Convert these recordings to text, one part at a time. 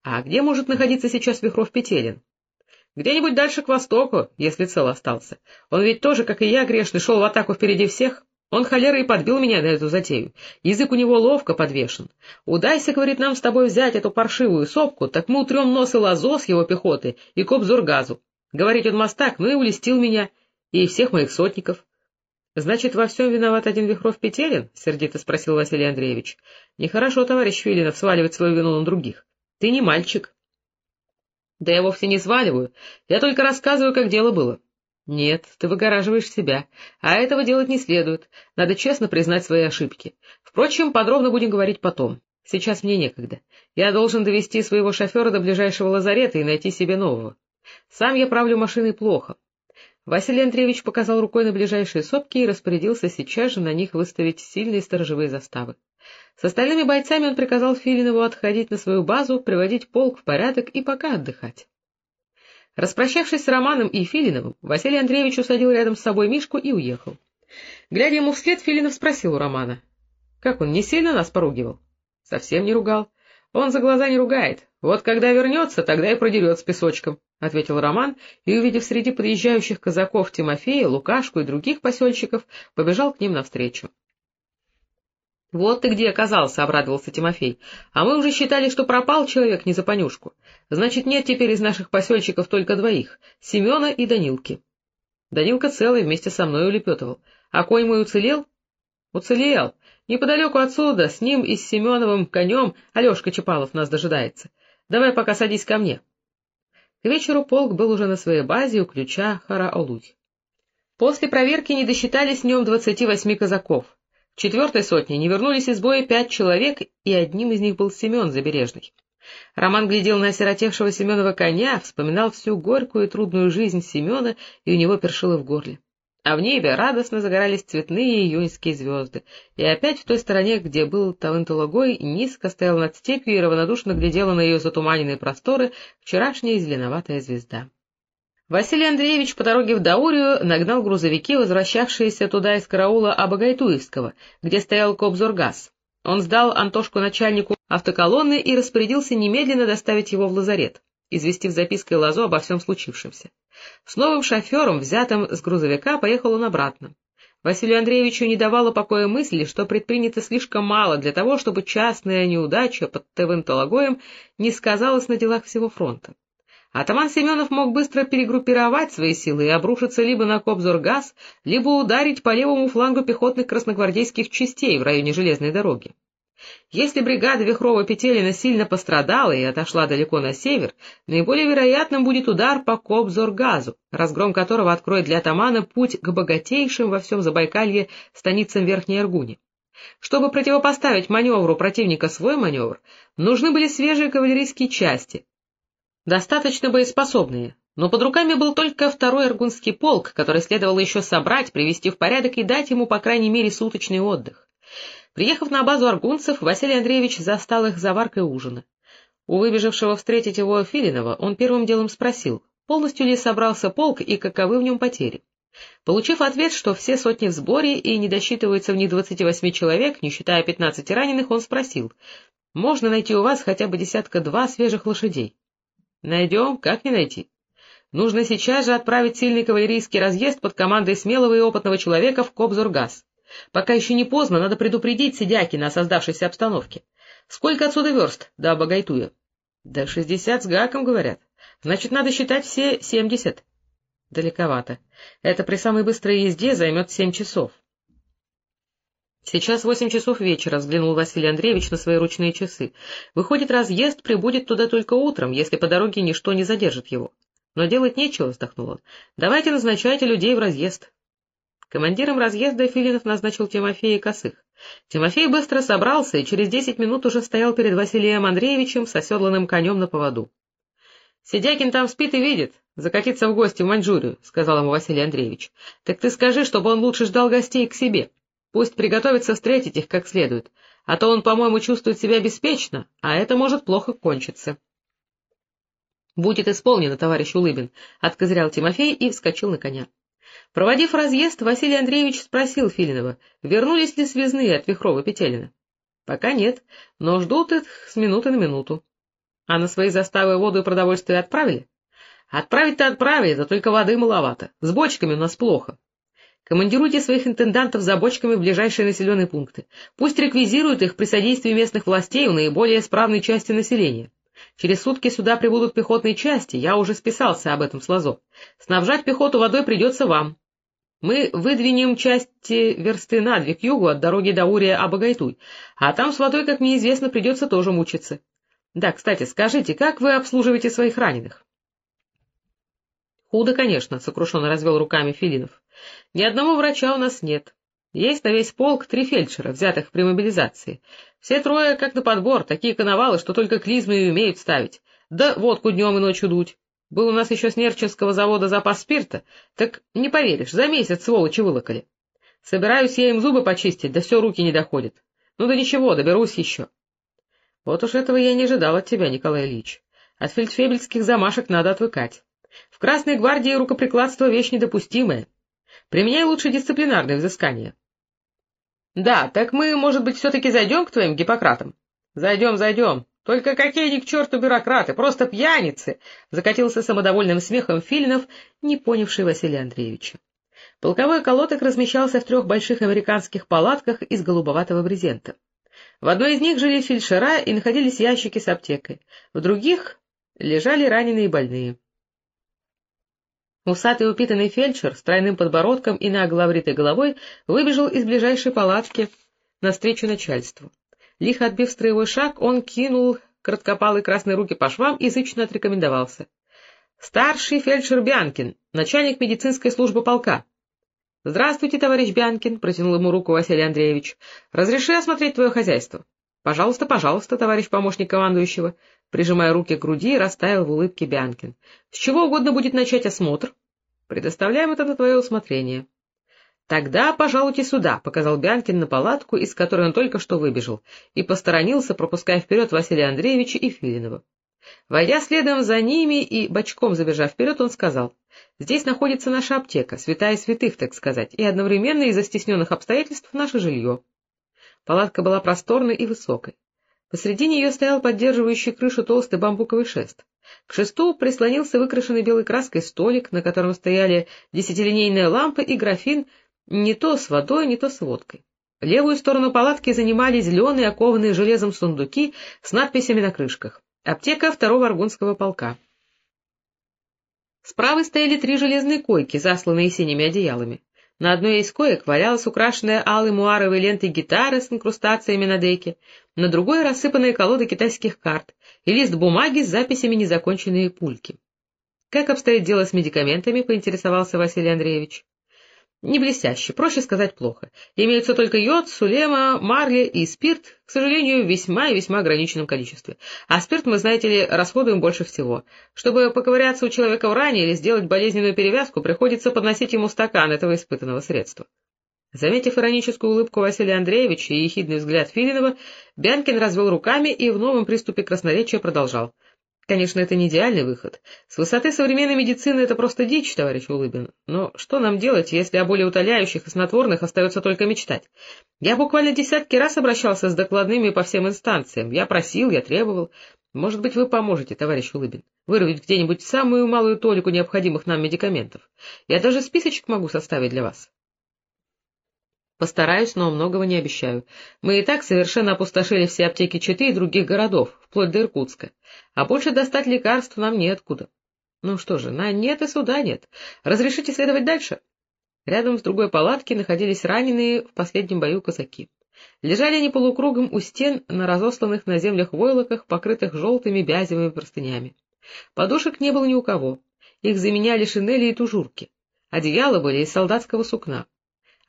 — А где может находиться сейчас Вихров-Петелин? — Где-нибудь дальше к востоку, если цел остался. Он ведь тоже, как и я, грешный, шел в атаку впереди всех. Он холера и подбил меня на эту затею. Язык у него ловко подвешен. Удайся, говорит, нам с тобой взять эту паршивую сопку, так мы утрем нос и лазо с его пехоты и Кобзургазу. Говорит он мастак, ну и улестил меня, и всех моих сотников. — Значит, во всем виноват один Вихров-Петелин? — сердито спросил Василий Андреевич. — Нехорошо, товарищ Филинов, сваливать свою вину на других. Ты не мальчик. — Да я вовсе не сваливаю, я только рассказываю, как дело было. —— Нет, ты выгораживаешь себя, а этого делать не следует. Надо честно признать свои ошибки. Впрочем, подробно будем говорить потом. Сейчас мне некогда. Я должен довести своего шофера до ближайшего лазарета и найти себе нового. Сам я правлю машиной плохо. Василий Андреевич показал рукой на ближайшие сопки и распорядился сейчас же на них выставить сильные сторожевые заставы. С остальными бойцами он приказал Филинову отходить на свою базу, приводить полк в порядок и пока отдыхать. Распрощавшись с Романом и Филиновым, Василий Андреевич усадил рядом с собой Мишку и уехал. Глядя ему вслед, Филинов спросил у Романа. — Как он, не сильно нас поругивал? — Совсем не ругал. — Он за глаза не ругает. Вот когда вернется, тогда и продерет с песочком, — ответил Роман, и, увидев среди подъезжающих казаков Тимофея, Лукашку и других посельщиков, побежал к ним навстречу. — Вот ты где оказался, — обрадовался Тимофей. — А мы уже считали, что пропал человек не за понюшку. Значит, нет теперь из наших посельщиков только двоих — Семена и Данилки. Данилка целый вместе со мной улепетывал. А конь мой уцелел? — Уцелел. Неподалеку отсюда, с ним и с Семеновым конем Алешка Чапалов нас дожидается. Давай пока садись ко мне. К вечеру полк был уже на своей базе у ключа Хараолуй. После проверки не досчитались в нем двадцати восьми казаков — четвертой сотне не вернулись из боя пять человек, и одним из них был Семен Забережный. Роман глядел на осиротевшего Семенова коня, вспоминал всю горькую и трудную жизнь Семена, и у него першило в горле. А в небе радостно загорались цветные июньские звезды, и опять в той стороне, где был Тавентулагой, низко стоял над степью и равнодушно глядела на ее затуманенные просторы вчерашняя зеленоватая звезда. Василий Андреевич по дороге в Даурию нагнал грузовики, возвращавшиеся туда из караула Абагайтуевского, где стоял Кобзоргаз. Он сдал Антошку начальнику автоколонны и распорядился немедленно доставить его в лазарет, известив запиской Лазо обо всем случившемся. С новым шофером, взятым с грузовика, поехал он обратно. Василию Андреевичу не давала покоя мысли, что предпринято слишком мало для того, чтобы частная неудача под Тевентологоем не сказалась на делах всего фронта. Атаман Семенов мог быстро перегруппировать свои силы и обрушиться либо на Кобзоргаз, либо ударить по левому флангу пехотных красногвардейских частей в районе железной дороги. Если бригада Вихрова-Петелина сильно пострадала и отошла далеко на север, наиболее вероятным будет удар по Кобзоргазу, разгром которого откроет для атамана путь к богатейшим во всем Забайкалье станицам Верхней Аргуни. Чтобы противопоставить маневру противника свой маневр, нужны были свежие кавалерийские части, достаточно боеспособные, но под руками был только второй Аргунский полк, который следовало еще собрать, привести в порядок и дать ему, по крайней мере, суточный отдых. Приехав на базу аргунцев, Василий Андреевич застал их заваркой ужина. У выбежавшего встретить его Филинова он первым делом спросил, полностью ли собрался полк и каковы в нем потери. Получив ответ, что все сотни в сборе и не досчитываются в них двадцати восьми человек, не считая пятнадцати раненых, он спросил, можно найти у вас хотя бы десятка-два свежих лошадей? Найдем, как не найти. Нужно сейчас же отправить сильный кавалерийский разъезд под командой смелого и опытного человека в Кобзургаз. Пока еще не поздно, надо предупредить Сидякина о создавшейся обстановке. Сколько отсюда верст до Абагайтуя? Да шестьдесят с гаком, говорят. Значит, надо считать все семьдесят. Далековато. Это при самой быстрой езде займет семь часов. Сейчас восемь часов вечера, взглянул Василий Андреевич на свои ручные часы. Выходит, разъезд прибудет туда только утром, если по дороге ничто не задержит его. Но делать нечего, вздохнул он. Давайте назначайте людей в разъезд. Командиром разъезда Филинов назначил Тимофея Косых. Тимофей быстро собрался и через десять минут уже стоял перед Василием Андреевичем с оседланным конем на поводу. — Сидякин там спит и видит. Закатиться в гости в Маньчжурию, — сказал ему Василий Андреевич. — Так ты скажи, чтобы он лучше ждал гостей к себе. Пусть приготовится встретить их как следует, а то он, по-моему, чувствует себя беспечно, а это может плохо кончиться. — Будет исполнено, товарищ Улыбин, — откозырял Тимофей и вскочил на коня. Проводив разъезд, Василий Андреевич спросил Филинова, вернулись ли связные от Вихрова-Петелина. — Пока нет, но ждут их с минуты на минуту. — А на свои заставы воду и продовольствие отправили? — Отправить-то отправили, да только воды маловато. С бочками у нас плохо. Командируйте своих интендантов за бочками в ближайшие населенные пункты. Пусть реквизируют их при содействии местных властей у наиболее справной части населения. Через сутки сюда прибудут пехотные части, я уже списался об этом с Лазо. Снабжать пехоту водой придется вам. Мы выдвинем части версты на две к югу от дороги до Урия-Абагайтуй, а там с водой, как мне известно, придется тоже мучиться. Да, кстати, скажите, как вы обслуживаете своих раненых? — Худо, конечно, — сокрушенно развел руками Филинов. — Ни одного врача у нас нет. Есть на весь полк три фельдшера, взятых при мобилизации. Все трое, как на подбор, такие коновалы, что только клизмы и умеют ставить. Да водку днем и ночью дуть. Был у нас еще с Нерчинского завода запас спирта, так не поверишь, за месяц сволочи вылокали. Собираюсь я им зубы почистить, да все руки не доходят. Ну да ничего, доберусь еще. Вот уж этого я не ожидал от тебя, Николай Ильич. От фельдфебельских замашек надо отвыкать. В Красной гвардии рукоприкладство — вещь недопустимая. Применяй лучше дисциплинарные взыскания. — Да, так мы, может быть, все-таки зайдем к твоим Гиппократам? — Зайдем, зайдем. Только какие ни к черту бюрократы, просто пьяницы! — закатился самодовольным смехом Филинов, не понявший Василия Андреевича. Полковой колоток размещался в трех больших американских палатках из голубоватого брезента. В одной из них жили фельдшера и находились ящики с аптекой, в других лежали раненые и больные. Усатый упитанный фельдшер с тройным подбородком и нагловритой головой выбежал из ближайшей палатки навстречу начальству. Лихо отбив строевой шаг, он кинул краткопалые красные руки по швам и зычно отрекомендовался. — Старший фельдшер Бянкин, начальник медицинской службы полка. — Здравствуйте, товарищ Бянкин, — протянул ему руку Василий Андреевич. — Разреши осмотреть твое хозяйство. — Пожалуйста, пожалуйста, товарищ помощник командующего. Прижимая руки к груди, растаял в улыбке Бянкин. — С чего угодно будет начать осмотр? — Предоставляем это на твое усмотрение. — Тогда пожалуйте сюда, — показал Бянкин на палатку, из которой он только что выбежал, и посторонился, пропуская вперед Василия Андреевича и Филинова. Войдя следом за ними и бочком забежав вперед, он сказал, — Здесь находится наша аптека, святая святых, так сказать, и одновременно из-за стесненных обстоятельств наше жилье. Палатка была просторной и высокой. Посредине ее стоял поддерживающий крышу толстый бамбуковый шест. К шесту прислонился выкрашенный белой краской столик, на котором стояли десятилинейная лампа и графин не то с водой, не то с водкой. Левую сторону палатки занимали зеленые, окованные железом сундуки с надписями на крышках. Аптека второго аргунского полка. Справа стояли три железные койки, засланные синими одеялами. На одной из коек валялась украшенная алой муаровой лентой гитара с инкрустациями на деке, на другой — рассыпанная колода китайских карт и лист бумаги с записями незаконченные пульки. — Как обстоит дело с медикаментами? — поинтересовался Василий Андреевич. Не блестяще, проще сказать плохо. Имеются только йод, сулема, марли и спирт, к сожалению, в весьма и весьма ограниченном количестве. А спирт, мы, знаете ли, расходуем больше всего. Чтобы поковыряться у человека в ране или сделать болезненную перевязку, приходится подносить ему стакан этого испытанного средства. Заметив ироническую улыбку Василия Андреевича и ехидный взгляд Филинова, Бянкин развел руками и в новом приступе красноречия продолжал — Конечно, это не идеальный выход. С высоты современной медицины это просто дичь, товарищ Улыбин. Но что нам делать, если о более утоляющих и снотворных остается только мечтать? Я буквально десятки раз обращался с докладными по всем инстанциям. Я просил, я требовал. Может быть, вы поможете, товарищ Улыбин, вырвать где-нибудь самую малую толику необходимых нам медикаментов. Я даже списочек могу составить для вас. Постараюсь, но многого не обещаю. Мы и так совершенно опустошили все аптеки Читы и других городов, вплоть до Иркутска. А больше достать лекарств нам неоткуда. Ну что же, на нет и суда нет. Разрешите следовать дальше? Рядом с другой палатки находились раненые в последнем бою казаки. Лежали они полукругом у стен на разосланных на землях войлоках, покрытых желтыми бязевыми простынями. Подушек не было ни у кого. Их заменяли шинели и тужурки. Одеяла были из солдатского сукна.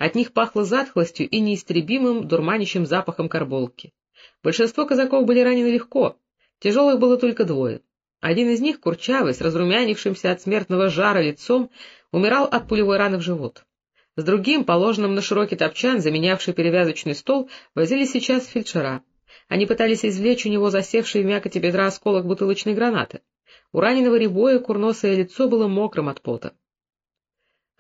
От них пахло затхлостью и неистребимым дурманящим запахом карболки. Большинство казаков были ранены легко, тяжелых было только двое. Один из них, курчавый, с разрумянившимся от смертного жара лицом, умирал от пулевой раны в живот. С другим, положенным на широкий топчан, заменявший перевязочный стол, возили сейчас фельдшера. Они пытались извлечь у него засевший в мякоти бедра осколок бутылочной гранаты. У раненого рябое курносое лицо было мокрым от пота.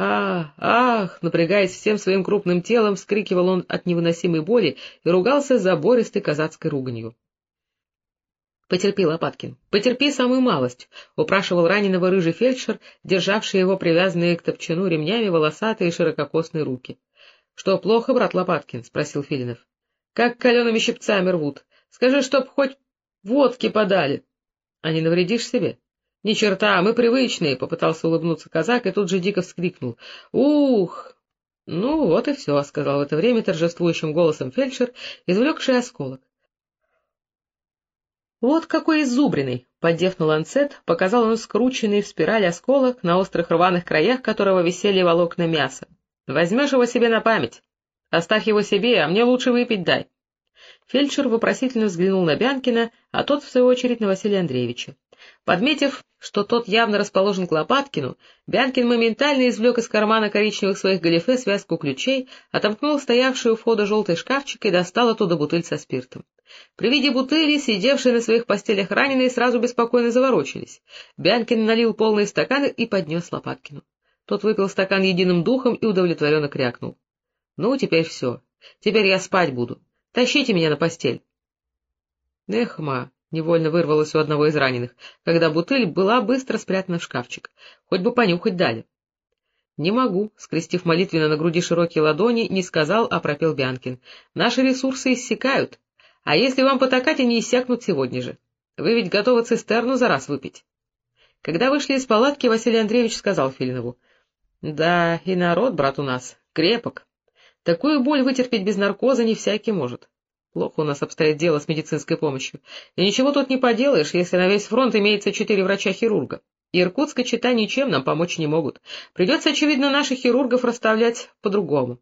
«Ах, ах!» — напрягаясь всем своим крупным телом, вскрикивал он от невыносимой боли и ругался забористой казацкой руганью. Потерпи, Лопаткин, потерпи самую малость, — упрашивал раненого рыжий фельдшер, державший его привязанные к топчану ремнями волосатые ширококосные руки. — Что, плохо, брат Лопаткин? — спросил Филинов. — Как калеными щипцами рвут. Скажи, чтоб хоть водки подали. — А не навредишь себе? — Ни черта, мы привычные, — попытался улыбнуться казак и тут же дико вскрикнул. — Ух! — Ну, вот и все, — сказал в это время торжествующим голосом фельдшер, извлекший осколок. Вот какой изубренный! Поддев на ланцет, показал он скрученный в спираль осколок, на острых рваных краях которого висели волокна мяса. Возьмешь его себе на память. Оставь его себе, а мне лучше выпить дай. Фельдшер вопросительно взглянул на Бянкина, а тот, в свою очередь, на Василия Андреевича. Подметив, что тот явно расположен к Лопаткину, Бянкин моментально извлек из кармана коричневых своих галифе связку ключей, отомкнул стоявший у входа желтый шкафчик и достал оттуда бутыль со спиртом. При виде бутыли, сидевшие на своих постелях раненые, сразу беспокойно заворочились. Бянкин налил полные стаканы и поднес Лопаткину. Тот выпил стакан единым духом и удовлетворенно крякнул. — Ну, теперь все. Теперь я спать буду. Тащите меня на постель. — Эх, ма, — невольно вырвалось у одного из раненых, когда бутыль была быстро спрятана в шкафчик. Хоть бы понюхать дали. — Не могу, — скрестив молитвенно на груди широкие ладони, не сказал, а пропел Бянкин. — Наши ресурсы иссякают. А если вам потакать, они иссякнут сегодня же. Вы ведь готовы цистерну за раз выпить. Когда вышли из палатки, Василий Андреевич сказал Филинову. — Да, и народ, брат, у нас, крепок. Такую боль вытерпеть без наркоза не всякий может. Плохо у нас обстоит дело с медицинской помощью. И ничего тут не поделаешь, если на весь фронт имеется четыре врача-хирурга. И Иркутска чита ничем нам помочь не могут. Придется, очевидно, наших хирургов расставлять по-другому.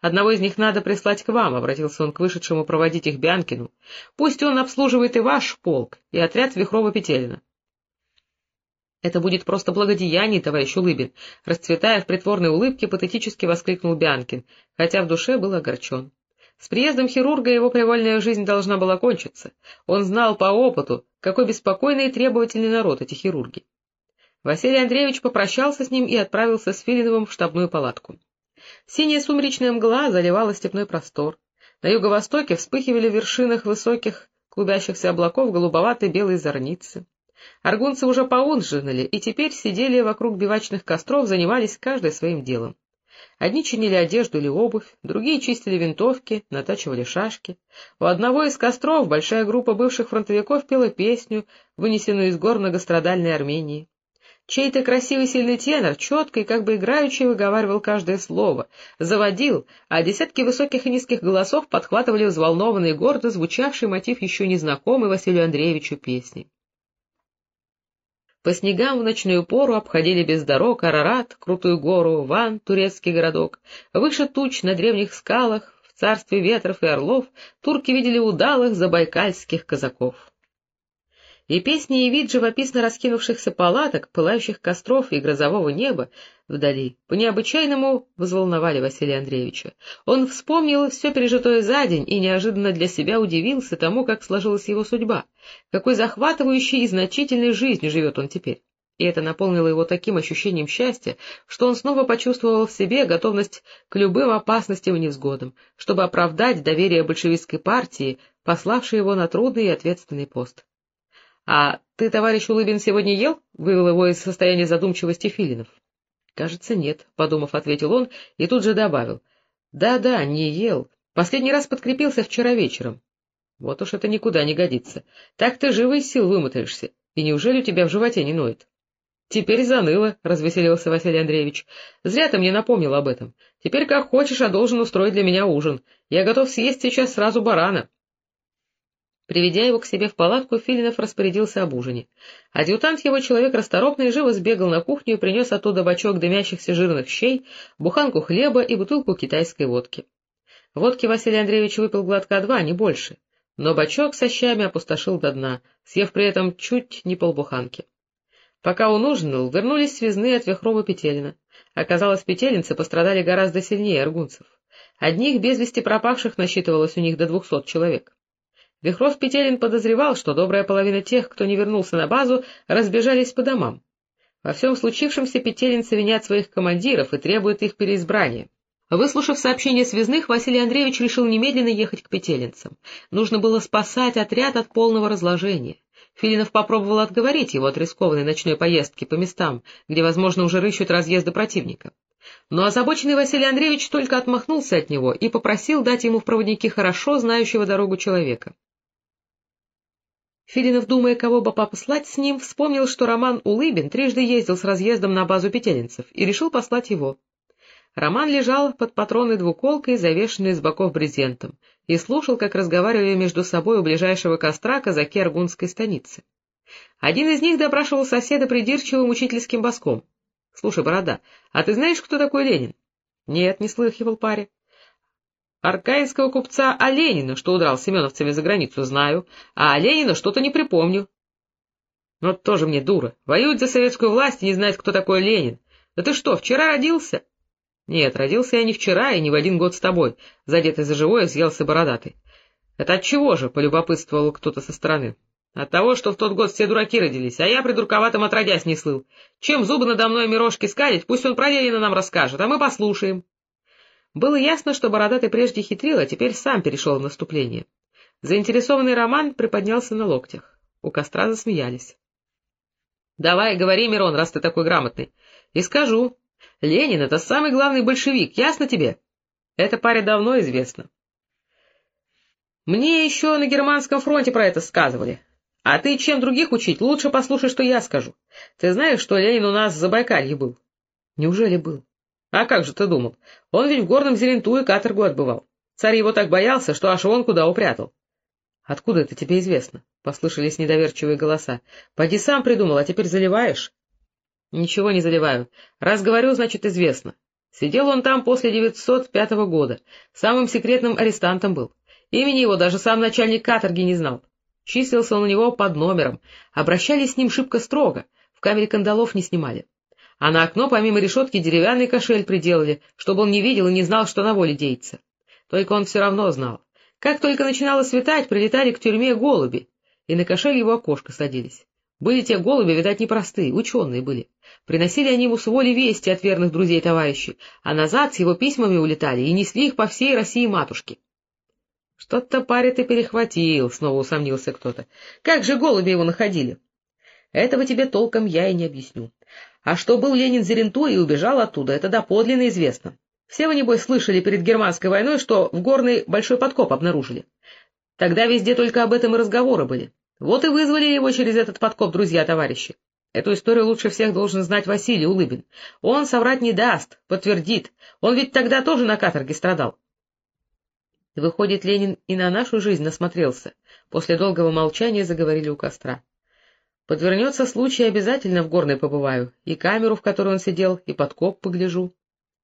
Одного из них надо прислать к вам, — обратился он к вышедшему проводить их Бянкину. — Пусть он обслуживает и ваш полк, и отряд Вихрова-Петелина. — Это будет просто благодеяние, товарищ Улыбин, — расцветая в притворной улыбке, патетически воскликнул Бянкин, хотя в душе был огорчен. С приездом хирурга его привольная жизнь должна была кончиться. Он знал по опыту, какой беспокойный и требовательный народ эти хирурги. Василий Андреевич попрощался с ним и отправился с Филиновым в штабную палатку. Синяя сумеречная мгла заливала степной простор. На юго-востоке вспыхивали в вершинах высоких клубящихся облаков голубоватые белые зорницы. Аргунцы уже поужинали и теперь сидели вокруг бивачных костров, занимались каждый своим делом. Одни чинили одежду или обувь, другие чистили винтовки, натачивали шашки. У одного из костров большая группа бывших фронтовиков пела песню, вынесенную из гор многострадальной Армении. Чей-то красивый сильный тенор четко и как бы играючи выговаривал каждое слово, заводил, а десятки высоких и низких голосов подхватывали взволнованный и гордо звучавший мотив еще незнакомой Василию Андреевичу песни. По снегам в ночную пору обходили без дорог Арарат, Крутую гору, Ван, турецкий городок. Выше туч на древних скалах, в царстве ветров и орлов, турки видели удалых забайкальских казаков и песни и вид живописно раскинувшихся палаток, пылающих костров и грозового неба вдали по-необычайному взволновали Василия Андреевича. Он вспомнил все пережитое за день и неожиданно для себя удивился тому, как сложилась его судьба, какой захватывающей и значительной жизнью живет он теперь. И это наполнило его таким ощущением счастья, что он снова почувствовал в себе готовность к любым опасностям и невзгодам, чтобы оправдать доверие большевистской партии, пославшей его на трудный и ответственный пост. — А ты, товарищ Улыбин, сегодня ел? — вывел его из состояния задумчивости Филинов. — Кажется, нет, — подумав, ответил он и тут же добавил. «Да, — Да-да, не ел. Последний раз подкрепился вчера вечером. — Вот уж это никуда не годится. Так ты живо из сил вымотаешься. И неужели у тебя в животе не ноет? — Теперь заныло, — развеселился Василий Андреевич. — Зря ты мне напомнил об этом. Теперь как хочешь, а должен устроить для меня ужин. Я готов съесть сейчас сразу барана. Приведя его к себе в палатку, Филинов распорядился об ужине. Адъютант его, человек расторопный, живо сбегал на кухню и принес оттуда бачок дымящихся жирных щей, буханку хлеба и бутылку китайской водки. Водки Василий Андреевич выпил глотка два, не больше, но бачок со щами опустошил до дна, съев при этом чуть не полбуханки. Пока он ужинал, вернулись связные от Вихрова-Петелина. Оказалось, петелинцы пострадали гораздо сильнее аргунцев. Одних без вести пропавших насчитывалось у них до двухсот человек. Вихров-Петелин подозревал, что добрая половина тех, кто не вернулся на базу, разбежались по домам. Во всем случившемся петелинцы винят своих командиров и требуют их переизбрания. Выслушав сообщение связных, Василий Андреевич решил немедленно ехать к петелинцам. Нужно было спасать отряд от полного разложения. Филинов попробовал отговорить его от рискованной ночной поездки по местам, где, возможно, уже рыщут разъезды противника. Но озабоченный Василий Андреевич только отмахнулся от него и попросил дать ему в проводники хорошо знающего дорогу человека. Филинов, думая, кого бы послать с ним, вспомнил, что Роман Улыбин трижды ездил с разъездом на базу петелинцев, и решил послать его. Роман лежал под патронной двуколкой, завешенной с боков брезентом, и слушал, как разговаривали между собой у ближайшего костра казаки Аргунской станицы. Один из них допрашивал соседа придирчивым учительским боском. — Слушай, Борода, а ты знаешь, кто такой Ленин? — Нет, не слыхивал паре. — Аркаинского купца Оленина, что удрал семеновцами за границу, знаю, а Оленина что-то не припомню. — Вот тоже мне дура. Воюет за советскую власть и не знает, кто такой Ленин. Да ты что, вчера родился? —— Нет, родился я не вчера и не в один год с тобой, задетый за живое съелся бородатый. — Это от чего же? — полюбопытствовал кто-то со стороны. — От того, что в тот год все дураки родились, а я придурковатым отродясь не слыл. Чем зубы надо мной мирожки скалить, пусть он про Ленина нам расскажет, а мы послушаем. Было ясно, что бородатый прежде хитрил, а теперь сам перешел в наступление. Заинтересованный Роман приподнялся на локтях. У костра засмеялись. — Давай, говори, Мирон, раз ты такой грамотный. — И скажу, Ленин — это самый главный большевик, ясно тебе? Это паре давно известно. Мне еще на германском фронте про это сказывали. А ты чем других учить, лучше послушай, что я скажу. Ты знаешь, что Ленин у нас в Забайкалье был? Неужели был? А как же ты думал? Он ведь в горном Зелентуе каторгу отбывал. Царь его так боялся, что аж вон куда упрятал. — Откуда это тебе известно? — послышались недоверчивые голоса. — Поди сам придумал, а теперь заливаешь. — Ничего не заливаю. Раз говорю, значит, известно. Сидел он там после 905 года. Самым секретным арестантом был. Имени его даже сам начальник каторги не знал. Числился он у него под номером. Обращались с ним шибко строго. В камере кандалов не снимали. А на окно помимо решетки деревянный кошель приделали, чтобы он не видел и не знал, что на воле деется. Только он все равно знал. Как только начинало светать, прилетали к тюрьме голуби, и на кошель его окошко садились. Были те голуби, видать, непростые, ученые были. Приносили они ему с воли вести от верных друзей товарищей, а назад с его письмами улетали и несли их по всей России матушке. — Что-то паря ты перехватил, — снова усомнился кто-то. — Как же голуби его находили? — Этого тебе толком я и не объясню. А что был Ленин Зерентой и убежал оттуда, это доподлинно известно. Все вы, небось, слышали перед германской войной, что в Горный большой подкоп обнаружили. Тогда везде только об этом и разговоры были. Вот и вызвали его через этот подкоп друзья-товарищи. Эту историю лучше всех должен знать Василий Улыбин. Он соврать не даст, подтвердит. Он ведь тогда тоже на каторге страдал. Выходит, Ленин и на нашу жизнь насмотрелся. После долгого молчания заговорили у костра. Подвернется случай, обязательно в горной побываю. И камеру, в которой он сидел, и подкоп погляжу.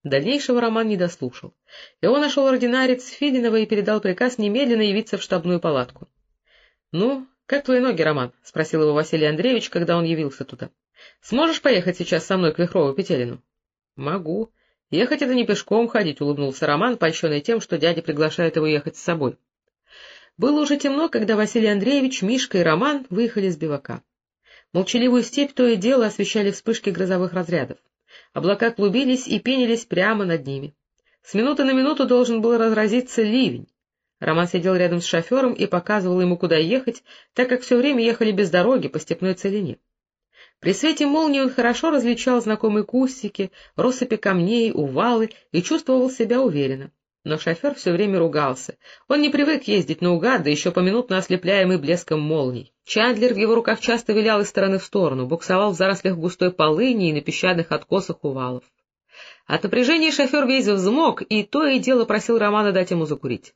Дальнейшего Роман не дослушал. Его нашел ординарец Филинова и передал приказ немедленно явиться в штабную палатку. — Ну, — Как твои ноги, Роман? — спросил его Василий Андреевич, когда он явился туда. — Сможешь поехать сейчас со мной к Вихрову-Петелину? — Могу. Ехать — это не пешком ходить, — улыбнулся Роман, польщенный тем, что дядя приглашает его ехать с собой. Было уже темно, когда Василий Андреевич, Мишка и Роман выехали с бивака. Молчаливую степь то и дело освещали вспышки грозовых разрядов. Облака клубились и пенились прямо над ними. С минуты на минуту должен был разразиться ливень. Роман сидел рядом с шофером и показывал ему, куда ехать, так как все время ехали без дороги по степной целине. При свете молнии он хорошо различал знакомые кустики, россыпи камней, увалы и чувствовал себя уверенно. Но шофер все время ругался. Он не привык ездить наугад, да еще поминутно ослепляемый блеском молний. Чандлер в его руках часто вилял из стороны в сторону, буксовал в зарослях густой полыни и на песчаных откосах увалов. От напряжения шофер весь взмок, и то и дело просил Романа дать ему закурить.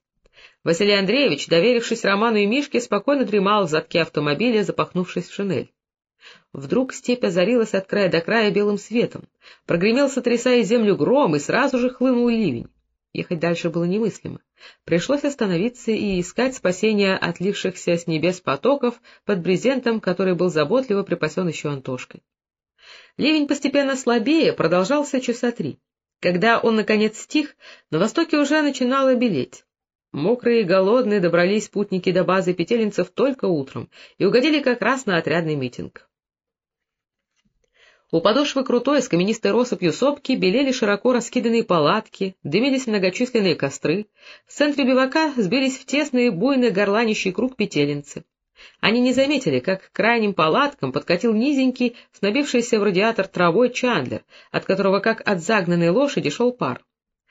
Василий Андреевич, доверившись Роману и Мишке, спокойно дремал в задке автомобиля, запахнувшись в шинель. Вдруг степь озарилась от края до края белым светом. Прогремел, сотрясая землю гром, и сразу же хлынул ливень. Ехать дальше было немыслимо. Пришлось остановиться и искать спасения отлившихся с небес потоков под брезентом, который был заботливо припасен еще Антошкой. Ливень постепенно слабее, продолжался часа три. Когда он, наконец, стих, на востоке уже начинало белеть. Мокрые и голодные добрались спутники до базы петелинцев только утром и угодили как раз на отрядный митинг. У подошвы крутой с каменистой россыпью сопки белели широко раскиданные палатки, дымились многочисленные костры, в центре бивака сбились в тесный буйный горланищий круг петелинцы. Они не заметили, как к крайним палаткам подкатил низенький, снабившийся в радиатор травой Чандлер, от которого, как от загнанной лошади, шел пар.